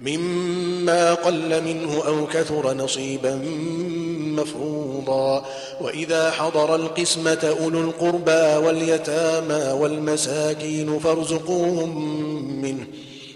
مما قل منه أو كثر نصيبا مفروضا. وإذا حضر القسمة أولو القربى واليتامى والمساكين فارزقوهم منه.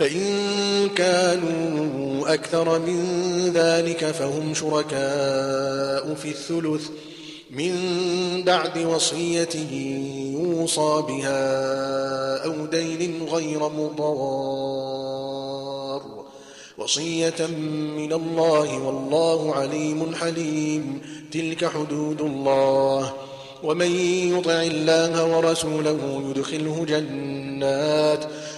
فإن كانوا أكثر من ذلك فهم شركاء في الثلث من بعد وصية يوصى بها أو دين غير مضار. وصية من الله والله عليم حليم. تلك حدود الله. ومن يطع الله ورسوله يدخله جنات.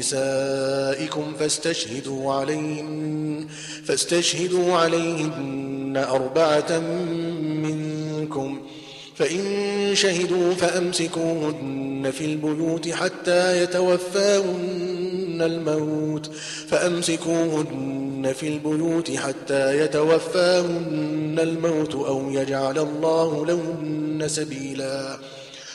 نسائكم فاستشهدوا عليهن فاستشهدوا عليهن أربعة منكم. فإن شهدوا فأمسكوهن في البيوت حتى يتوفاهن الموت. فأمسكوهن في البيوت حتى يتوفاهن الموت أو يجعل الله لهن سبيلا.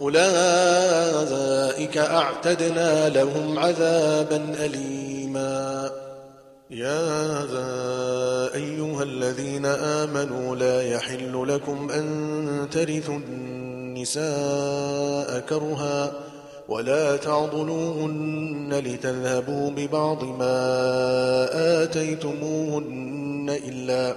أولئك أعتدنا لهم عذابا أليما. يا أيها الذين آمنوا لا يحل لكم أن ترثوا النساء كرها ولا تعضلوهن لتذهبوا ببعض ما آتيتموهن إلا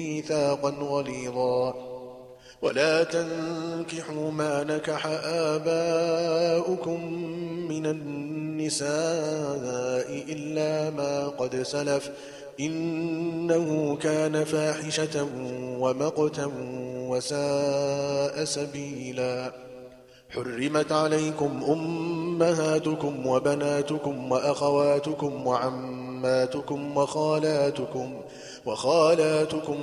ميثاقا غليظا. ولا تنكحوا ما نكح آباؤكم من النساء إلا ما قد سلف. إنه كان فاحشة ومقتا وساء سبيلا. حرمت عليكم أمهاتكم وبناتكم وأخواتكم وعماتكم وخالاتكم. وخالاتكم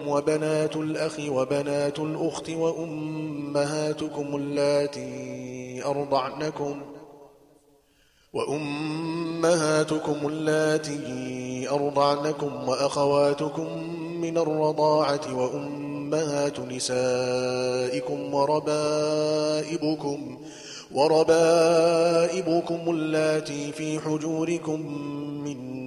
وبنات الأخ وبنات الأخت وأمهاتكم اللاتي أرضعنكم ۖ وأمهاتكم اللاتي أرضعنكم وأخواتكم من الرضاعة وأمهات نسائكم وربائبكم وربائبكم اللاتي في حجوركم من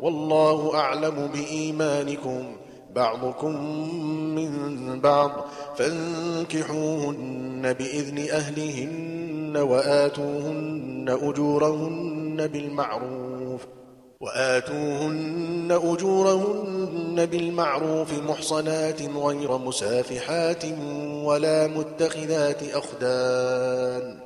والله أعلم بإيمانكم بعضكم من بعض فانكحوهن بإذن أهلهن وآتوهن أجورهن بالمعروف وآتوهن أجورهن بالمعروف محصنات غير مسافحات ولا متخذات أخدان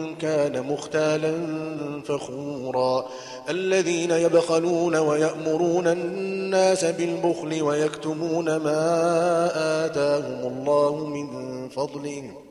كان مختالا فخورا. الذين يبخلون ويأمرون الناس بالبخل ويكتمون ما آتاهم الله من فضله.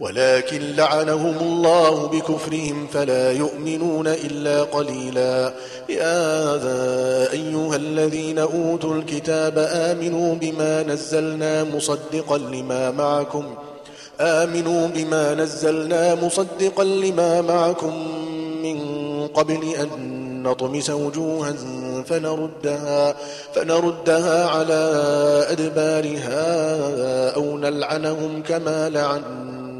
ولكن لعنهم الله بكفرهم فلا يؤمنون إلا قليلا. يا أيها الذين أوتوا الكتاب آمنوا بما نزلنا مصدقا لما معكم. آمنوا بما نزلنا مصدقا لما معكم من قبل أن نطمس وجوها فنردها, فنردها على أدبارها أو نلعنهم كما لعنا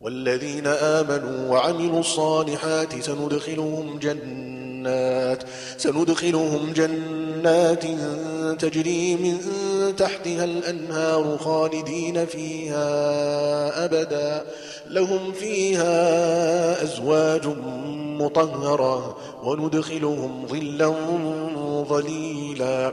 والذين آمنوا وعملوا الصالحات سندخلهم جنات سندخلهم جنات تجري من تحتها الأنهار خالدين فيها أبدا. لهم فيها أزواج مطهرة وندخلهم ظلا ظليلا.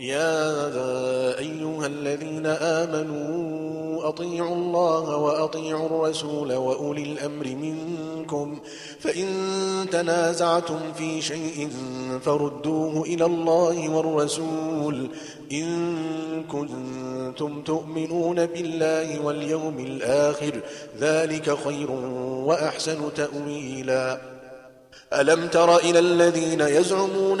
يا أيها الذين آمنوا أطيعوا الله وأطيعوا الرسول وأولي الأمر منكم فإن تنازعتم في شيء فردوه إلى الله والرسول إن كنتم تؤمنون بالله واليوم الآخر ذلك خير وأحسن تأويلا. ألم تر إلى الذين يزعمون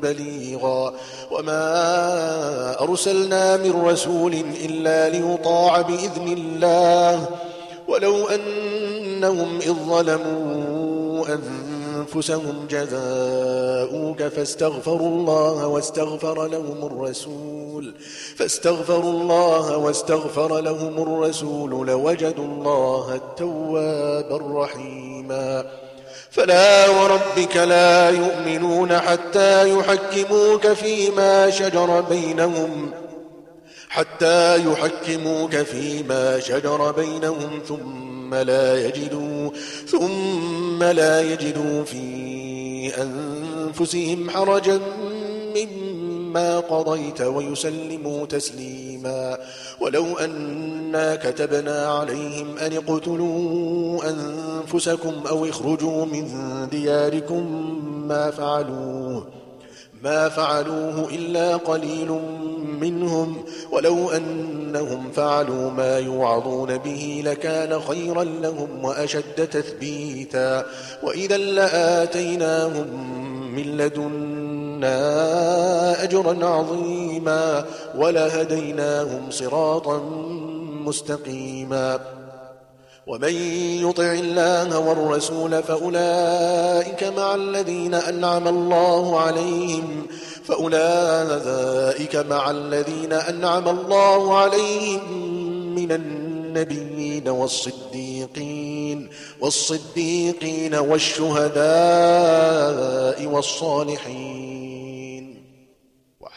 بليغا وما أرسلنا من رسول إلا ليطاع بإذن الله ولو أنهم إذ ظلموا أنفسهم جزاؤوك فاستغفروا الله واستغفر لهم الرسول فاستغفروا الله واستغفر لهم الرسول لوجدوا الله التواب الرحيما فلا وربك لا يؤمنون حتى يحكموك فيما شجر بينهم حتى يحكموك فيما شجر بينهم ثم لا يجدوا ثم لا يجدوا في أنفسهم حرجا مما قضيت ويسلموا تسليما. ولو أنا كتبنا عليهم أن اقتلوا أنفسكم أو اخرجوا من دياركم ما فعلوه. ما فعلوه إلا قليل منهم ولو أنهم فعلوا ما يوعظون به لكان خيرا لهم وأشد تثبيتا وإذا لآتيناهم من لدنا أجرا عظيما ولهديناهم صراطا مستقيما ومن يطع الله والرسول فأولئك مع الذين أنعم الله عليهم فأولئك مع الذين أنعم الله عليهم من النبيين والصديقين والصديقين والشهداء والصالحين.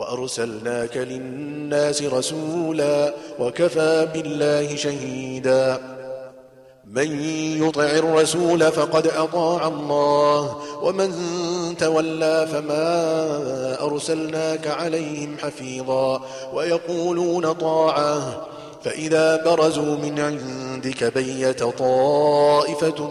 وأرسلناك للناس رسولا وكفى بالله شهيدا. من يطع الرسول فقد أطاع الله ومن تولى فما أرسلناك عليهم حفيظا. ويقولون طاعة فإذا برزوا من عندك بيت طائفة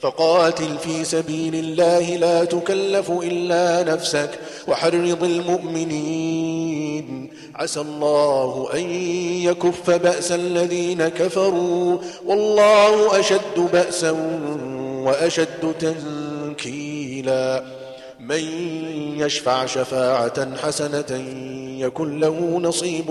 فقاتل في سبيل الله لا تكلف إلا نفسك وحرض المؤمنين. عسى الله أن يكف بأس الذين كفروا. والله أشد بأسا وأشد تنكيلا. من يشفع شفاعة حسنة يكن له نصيب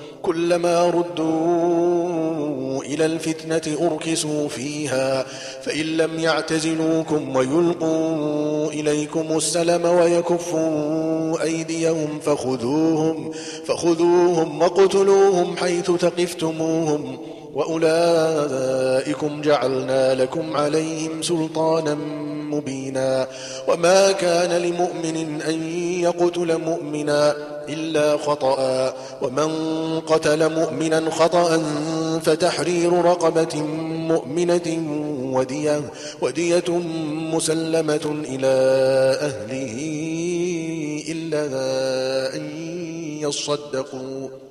كلما ردوا إلى الفتنة أركسوا فيها فإن لم يعتزلوكم ويلقوا إليكم السلم ويكفوا أيديهم فخذوهم فخذوهم وقتلوهم حيث ثقفتموهم وأولئكم جعلنا لكم عليهم سلطانا مبينا. وما كان لمؤمن أن يقتل مؤمنا إلا خطأ. ومن قتل مؤمنا خطأ فتحرير رقبة مؤمنة ودية, ودية مسلمة إلى أهله إلا أن يصدقوا.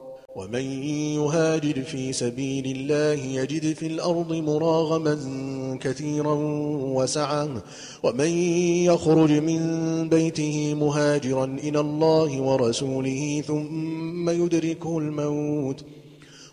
ومن يهاجر في سبيل الله يجد في الأرض مراغما كثيرا وسعا ومن يخرج من بيته مهاجرا إلى الله ورسوله ثم يدركه الموت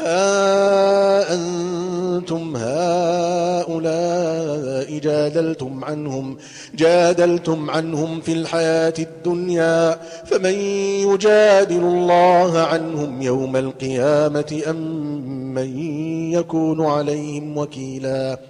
ها أنتم هؤلاء جادلتم عنهم جادلتم عنهم في الحياة الدنيا فمن يجادل الله عنهم يوم القيامة أم من يكون عليهم وكيلاً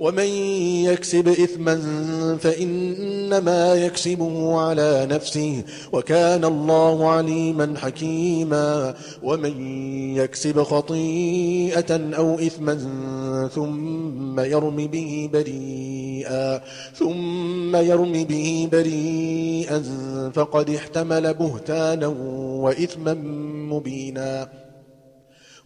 ومن يكسب إثما فإنما يكسبه على نفسه وكان الله عليما حكيما ومن يكسب خطيئة أو إثما ثم يرم به بريئا ثم يرم به بريئا فقد احتمل بهتانا وإثما مبينا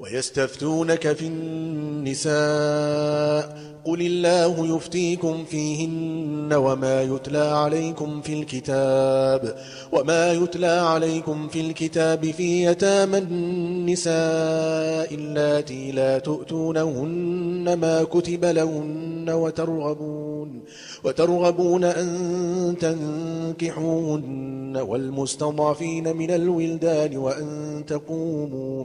ويستفتونك في النساء قل الله يفتيكم فيهن وما يتلى عليكم في الكتاب وما يتلى عليكم في الكتاب في يتامى النساء اللاتي لا تؤتونهن ما كتب لهن وترغبون وترغبون أن تنكحوهن والمستضعفين من الولدان وأن تقوموا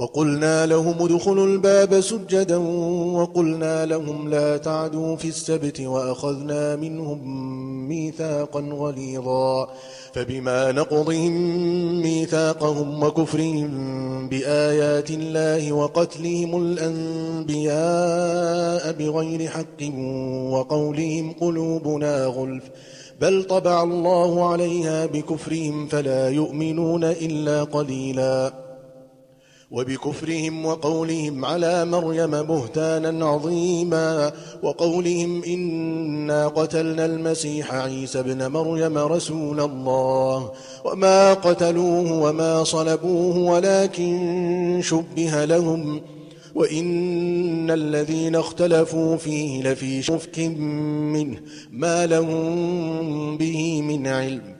وقلنا لهم ادخلوا الباب سجدا وقلنا لهم لا تعدوا في السبت وأخذنا منهم ميثاقا غليظا فبما نقضهم ميثاقهم وكفرهم بآيات الله وقتلهم الأنبياء بغير حق وقولهم قلوبنا غلف بل طبع الله عليها بكفرهم فلا يؤمنون إلا قليلاً وبكفرهم وقولهم على مريم بهتانا عظيما وقولهم إنا قتلنا المسيح عيسى بن مريم رسول الله وما قتلوه وما صلبوه ولكن شبه لهم وإن الذين اختلفوا فيه لفي شفك منه ما لهم به من علم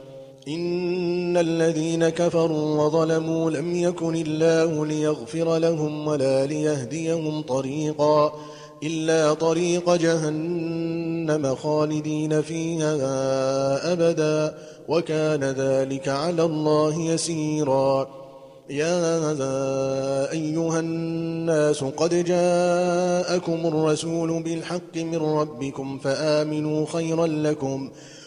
إن الذين كفروا وظلموا لم يكن الله ليغفر لهم ولا ليهديهم طريقا إلا طريق جهنم خالدين فيها أبدا وكان ذلك على الله يسيرا يا أيها الناس قد جاءكم الرسول بالحق من ربكم فآمنوا خيرا لكم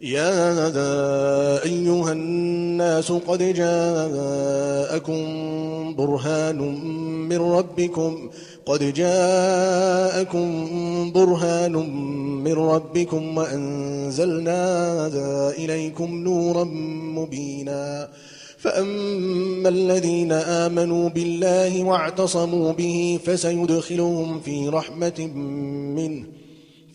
يا أيها الناس قد جاءكم برهان من ربكم قد جاءكم برهان من ربكم وأنزلنا إليكم نورا مبينا. فأما الذين آمنوا بالله واعتصموا به فسيدخلهم في رحمة منه.